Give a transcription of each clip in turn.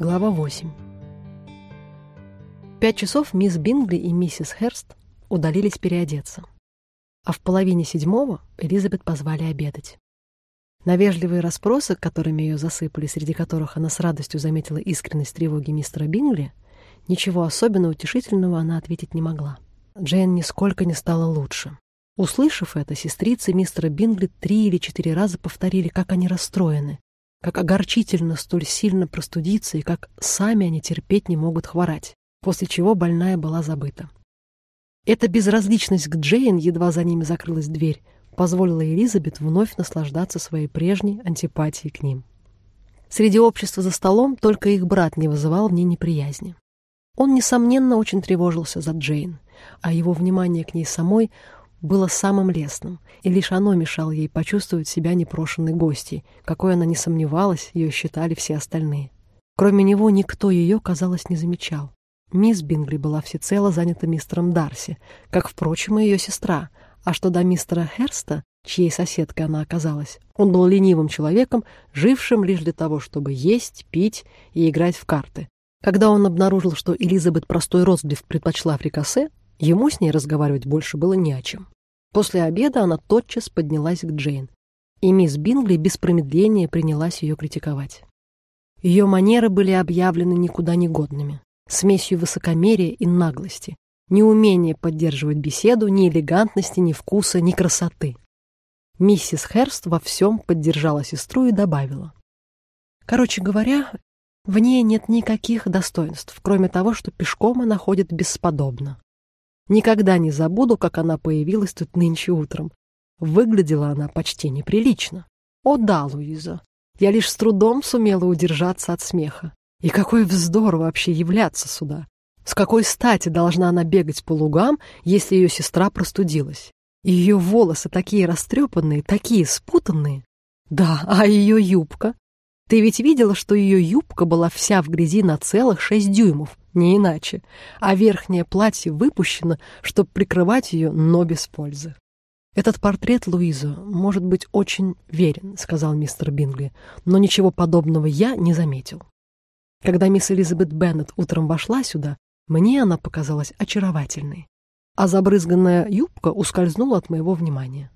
Глава 8 В пять часов мисс Бингли и миссис Херст удалились переодеться. А в половине седьмого Элизабет позвали обедать. На вежливые расспросы, которыми ее засыпали, среди которых она с радостью заметила искренность тревоги мистера Бингли, ничего особенно утешительного она ответить не могла. Джейн нисколько не стала лучше. Услышав это, сестрицы мистера Бингли три или четыре раза повторили, как они расстроены, как огорчительно столь сильно простудиться и как сами они терпеть не могут хворать, после чего больная была забыта. Эта безразличность к Джейн, едва за ними закрылась дверь, позволила Элизабет вновь наслаждаться своей прежней антипатией к ним. Среди общества за столом только их брат не вызывал в ней неприязни. Он, несомненно, очень тревожился за Джейн, а его внимание к ней самой было самым лестным, и лишь оно мешало ей почувствовать себя непрошенной гостьей, какой она не сомневалась, ее считали все остальные. Кроме него никто ее, казалось, не замечал. Мисс Бингли была всецело занята мистером Дарси, как, впрочем, и ее сестра, а что до мистера Херста, чьей соседкой она оказалась, он был ленивым человеком, жившим лишь для того, чтобы есть, пить и играть в карты. Когда он обнаружил, что Элизабет простой Розлив предпочла фрикасе, Ему с ней разговаривать больше было не о чем. После обеда она тотчас поднялась к Джейн, и мисс Бингли без промедления принялась ее критиковать. Ее манеры были объявлены никуда не годными, смесью высокомерия и наглости, неумения поддерживать беседу, ни элегантности, ни вкуса, ни красоты. Миссис Херст во всем поддержала сестру и добавила. Короче говоря, в ней нет никаких достоинств, кроме того, что пешком она ходит бесподобно. Никогда не забуду, как она появилась тут нынче утром. Выглядела она почти неприлично. О да, Луиза, я лишь с трудом сумела удержаться от смеха. И какой вздор вообще являться сюда. С какой стати должна она бегать по лугам, если ее сестра простудилась? И ее волосы такие растрепанные, такие спутанные. Да, а ее юбка? Ты ведь видела, что ее юбка была вся в грязи на целых шесть дюймов, не иначе, а верхнее платье выпущено, чтобы прикрывать ее, но без пользы. «Этот портрет Луиза может быть очень верен», — сказал мистер Бингли, «но ничего подобного я не заметил. Когда мисс Элизабет Беннет утром вошла сюда, мне она показалась очаровательной, а забрызганная юбка ускользнула от моего внимания.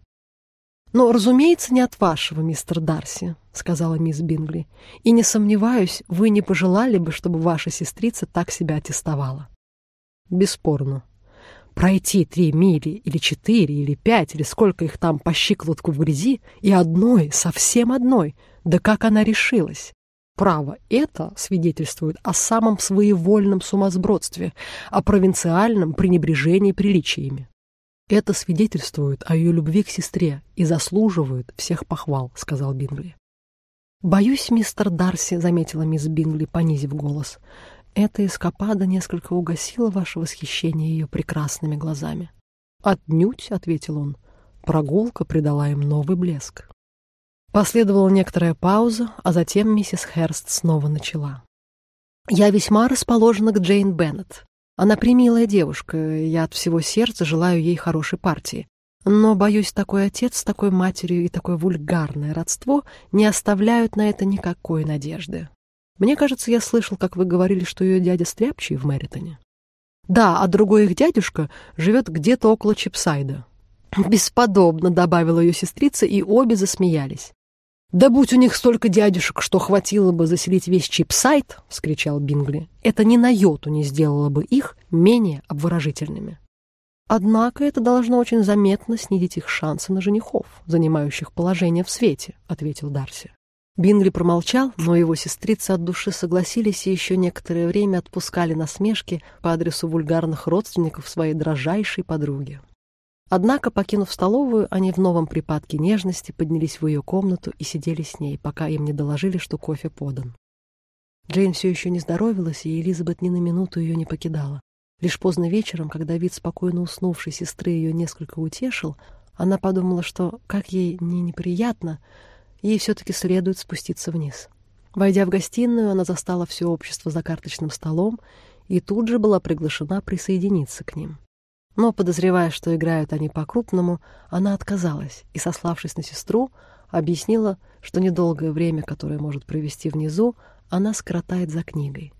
«Но, разумеется, не от вашего, мистер Дарси», — сказала мисс Бингли. «И не сомневаюсь, вы не пожелали бы, чтобы ваша сестрица так себя аттестовала». «Бесспорно. Пройти три мили, или четыре, или пять, или сколько их там по щиколотку в грязи, и одной, совсем одной, да как она решилась!» Право, это свидетельствует о самом своевольном сумасбродстве, о провинциальном пренебрежении приличиями. Это свидетельствует о ее любви к сестре и заслуживает всех похвал, сказал Бингли. Боюсь, мистер Дарси, заметила мисс Бингли, понизив голос. Эта эскапада несколько угасила ваше восхищение ее прекрасными глазами. Отнюдь, ответил он. Прогулка придала им новый блеск. Последовала некоторая пауза, а затем миссис Херст снова начала. «Я весьма расположена к Джейн Беннет. Она примилая девушка, я от всего сердца желаю ей хорошей партии. Но, боюсь, такой отец с такой матерью и такое вульгарное родство не оставляют на это никакой надежды. Мне кажется, я слышал, как вы говорили, что ее дядя стряпчий в Мэритоне. Да, а другой их дядюшка живет где-то около Чипсайда. Бесподобно, добавила ее сестрица, и обе засмеялись. «Да будь у них столько дядюшек, что хватило бы заселить весь чипсайт!» — вскричал Бингли. «Это ни на йоту не сделало бы их менее обворожительными». «Однако это должно очень заметно снизить их шансы на женихов, занимающих положение в свете», — ответил Дарси. Бингли промолчал, но его сестрицы от души согласились и еще некоторое время отпускали насмешки по адресу вульгарных родственников своей дрожайшей подруги. Однако, покинув столовую, они в новом припадке нежности поднялись в ее комнату и сидели с ней, пока им не доложили, что кофе подан. Джейн все еще не здоровилась, и Элизабет ни на минуту ее не покидала. Лишь поздно вечером, когда вид спокойно уснувшей сестры ее несколько утешил, она подумала, что, как ей не неприятно, ей все-таки следует спуститься вниз. Войдя в гостиную, она застала все общество за карточным столом и тут же была приглашена присоединиться к ним. Но, подозревая, что играют они по-крупному, она отказалась и, сославшись на сестру, объяснила, что недолгое время, которое может провести внизу, она скоротает за книгой.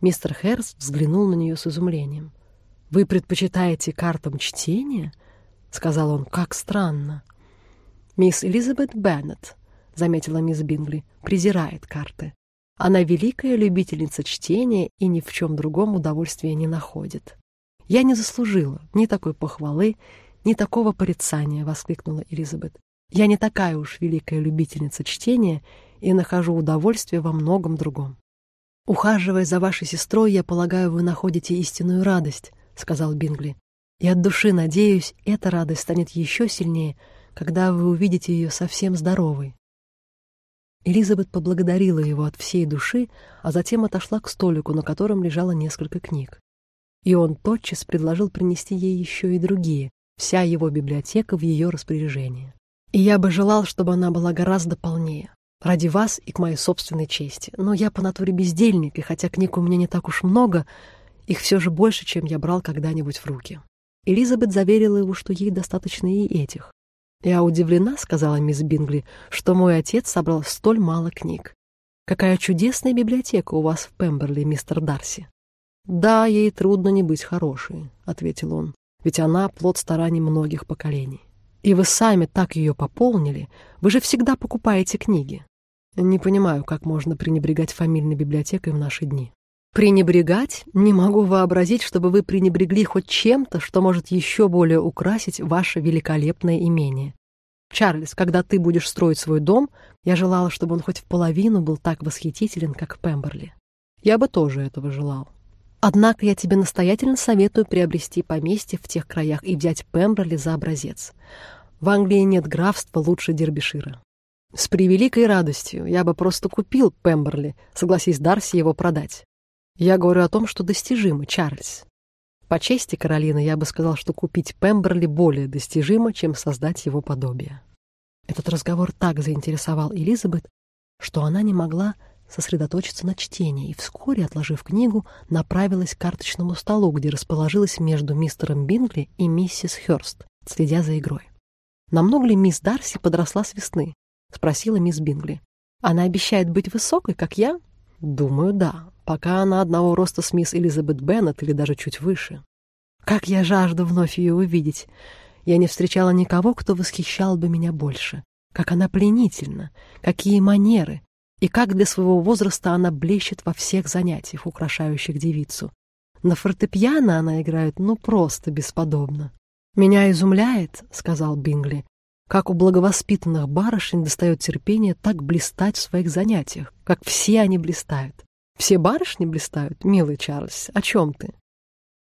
Мистер Херст взглянул на нее с изумлением. «Вы предпочитаете картам чтения?» — сказал он. «Как странно». «Мисс Элизабет Беннет», — заметила мисс Бингли, — «презирает карты. Она великая любительница чтения и ни в чем другом удовольствия не находит». «Я не заслужила ни такой похвалы, ни такого порицания», — воскликнула Элизабет. «Я не такая уж великая любительница чтения и нахожу удовольствие во многом другом». «Ухаживая за вашей сестрой, я полагаю, вы находите истинную радость», — сказал Бингли. «И от души надеюсь, эта радость станет еще сильнее, когда вы увидите ее совсем здоровой». Элизабет поблагодарила его от всей души, а затем отошла к столику, на котором лежало несколько книг. И он тотчас предложил принести ей еще и другие, вся его библиотека в ее распоряжении. И я бы желал, чтобы она была гораздо полнее. Ради вас и к моей собственной чести. Но я по натуре бездельник, и хотя книг у меня не так уж много, их все же больше, чем я брал когда-нибудь в руки. Элизабет заверила его, что ей достаточно и этих. «Я удивлена», — сказала мисс Бингли, — «что мой отец собрал столь мало книг. Какая чудесная библиотека у вас в Пемберли, мистер Дарси». «Да, ей трудно не быть хорошей», — ответил он, «ведь она плод стараний многих поколений. И вы сами так ее пополнили, вы же всегда покупаете книги». Не понимаю, как можно пренебрегать фамильной библиотекой в наши дни. Пренебрегать? Не могу вообразить, чтобы вы пренебрегли хоть чем-то, что может еще более украсить ваше великолепное имение. Чарльз, когда ты будешь строить свой дом, я желала, чтобы он хоть в половину был так восхитителен, как Пемберли. Я бы тоже этого желал. Однако я тебе настоятельно советую приобрести поместье в тех краях и взять Пемберли за образец. В Англии нет графства лучше Дербишира. С превеликой радостью я бы просто купил Пемберли, согласись Дарси его продать. Я говорю о том, что достижимо, Чарльз. По чести Каролина, я бы сказал, что купить Пемберли более достижимо, чем создать его подобие. Этот разговор так заинтересовал Элизабет, что она не могла сосредоточиться на чтении и вскоре, отложив книгу, направилась к карточному столу, где расположилась между мистером Бингли и миссис Хёрст, следя за игрой. Намного ли мисс Дарси подросла с весны? — спросила мисс Бингли. «Она обещает быть высокой, как я?» «Думаю, да. Пока она одного роста с мисс Элизабет Беннет или даже чуть выше. Как я жажду вновь ее увидеть. Я не встречала никого, кто восхищал бы меня больше. Как она пленительна, какие манеры, и как для своего возраста она блещет во всех занятиях, украшающих девицу. На фортепиано она играет ну просто бесподобно. «Меня изумляет», — сказал Бингли, как у благовоспитанных барышень достает терпение так блистать в своих занятиях, как все они блистают. Все барышни блистают, милый Чарльз, о чем ты?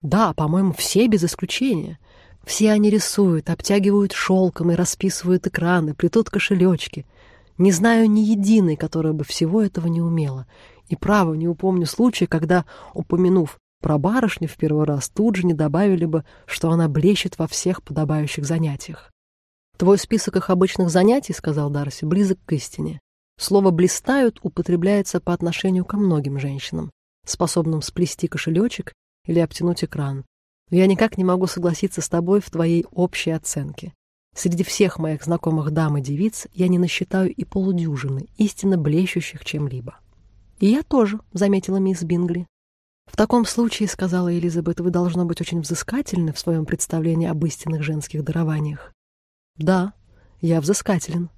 Да, по-моему, все без исключения. Все они рисуют, обтягивают шелком и расписывают экраны, плетут кошелечки. Не знаю ни единой, которая бы всего этого не умела. И право, не упомню случая, когда, упомянув про барышню в первый раз, тут же не добавили бы, что она блещет во всех подобающих занятиях. «Твой список их обычных занятий, — сказал Дарси, — близок к истине. Слово «блистают» употребляется по отношению ко многим женщинам, способным сплести кошелечек или обтянуть экран. Но я никак не могу согласиться с тобой в твоей общей оценке. Среди всех моих знакомых дам и девиц я не насчитаю и полудюжины, истинно блещущих чем-либо. «И я тоже», — заметила мисс Бингли. «В таком случае, — сказала Элизабет, — вы должно быть очень взыскательны в своем представлении об истинных женских дарованиях. «Да, я взыскателен».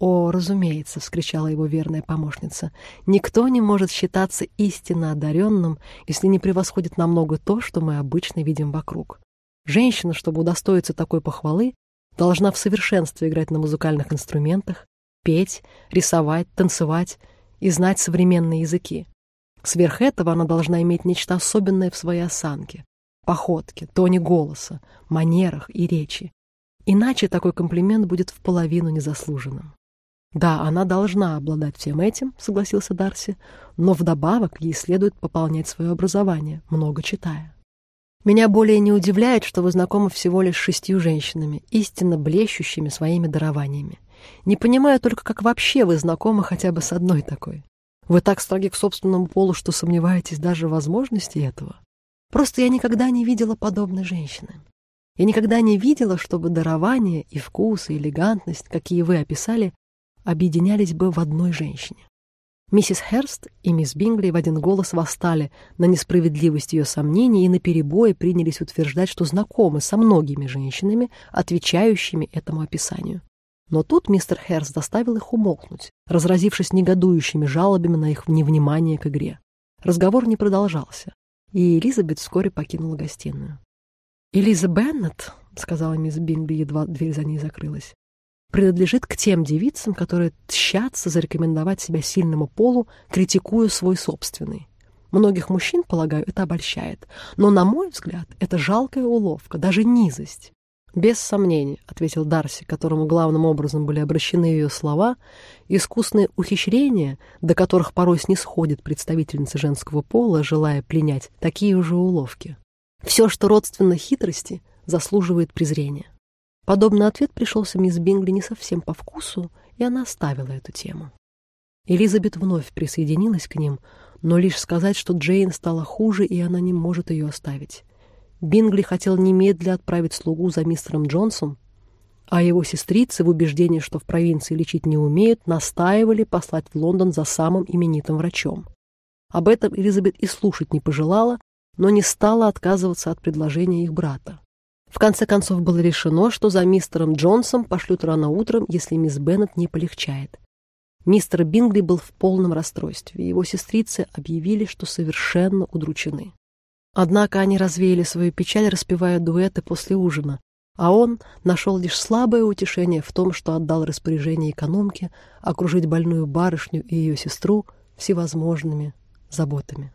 «О, разумеется!» — вскричала его верная помощница. «Никто не может считаться истинно одаренным, если не превосходит намного то, что мы обычно видим вокруг. Женщина, чтобы удостоиться такой похвалы, должна в совершенстве играть на музыкальных инструментах, петь, рисовать, танцевать и знать современные языки. Сверх этого она должна иметь нечто особенное в своей осанке, походке, тоне голоса, манерах и речи. Иначе такой комплимент будет в половину незаслуженным. «Да, она должна обладать всем этим», — согласился Дарси, «но вдобавок ей следует пополнять свое образование, много читая». «Меня более не удивляет, что вы знакомы всего лишь шестью женщинами, истинно блещущими своими дарованиями. Не понимаю только, как вообще вы знакомы хотя бы с одной такой. Вы так строги к собственному полу, что сомневаетесь даже в возможности этого. Просто я никогда не видела подобной женщины. Я никогда не видела, чтобы дарование и вкус, и элегантность, какие вы описали, объединялись бы в одной женщине. Миссис Херст и мисс Бингли в один голос восстали на несправедливость ее сомнений и наперебой принялись утверждать, что знакомы со многими женщинами, отвечающими этому описанию. Но тут мистер Херст заставил их умолкнуть, разразившись негодующими жалобами на их невнимание к игре. Разговор не продолжался, и Элизабет вскоре покинула гостиную. «Элиза Беннет», — сказала мисс Бингли, едва дверь за ней закрылась, принадлежит к тем девицам, которые тщатся зарекомендовать себя сильному полу, критикуя свой собственный. Многих мужчин, полагаю, это обольщает. Но, на мой взгляд, это жалкая уловка, даже низость. «Без сомнений», — ответил Дарси, которому главным образом были обращены ее слова, искусные ухищрения, до которых порой снисходит представительница женского пола, желая пленять такие уже уловки. Все, что родственно хитрости, заслуживает презрения. Подобный ответ пришелся мисс Бингли не совсем по вкусу, и она оставила эту тему. Элизабет вновь присоединилась к ним, но лишь сказать, что Джейн стала хуже, и она не может ее оставить. Бингли хотел немедля отправить слугу за мистером Джонсом, а его сестрицы, в убеждении, что в провинции лечить не умеют, настаивали послать в Лондон за самым именитым врачом. Об этом Элизабет и слушать не пожелала, но не стала отказываться от предложения их брата. В конце концов было решено, что за мистером Джонсом пошлют рано утром, если мисс Беннет не полегчает. Мистер Бингли был в полном расстройстве, его сестрицы объявили, что совершенно удручены. Однако они развеяли свою печаль, распевая дуэты после ужина, а он нашел лишь слабое утешение в том, что отдал распоряжение экономке окружить больную барышню и ее сестру всевозможными заботами.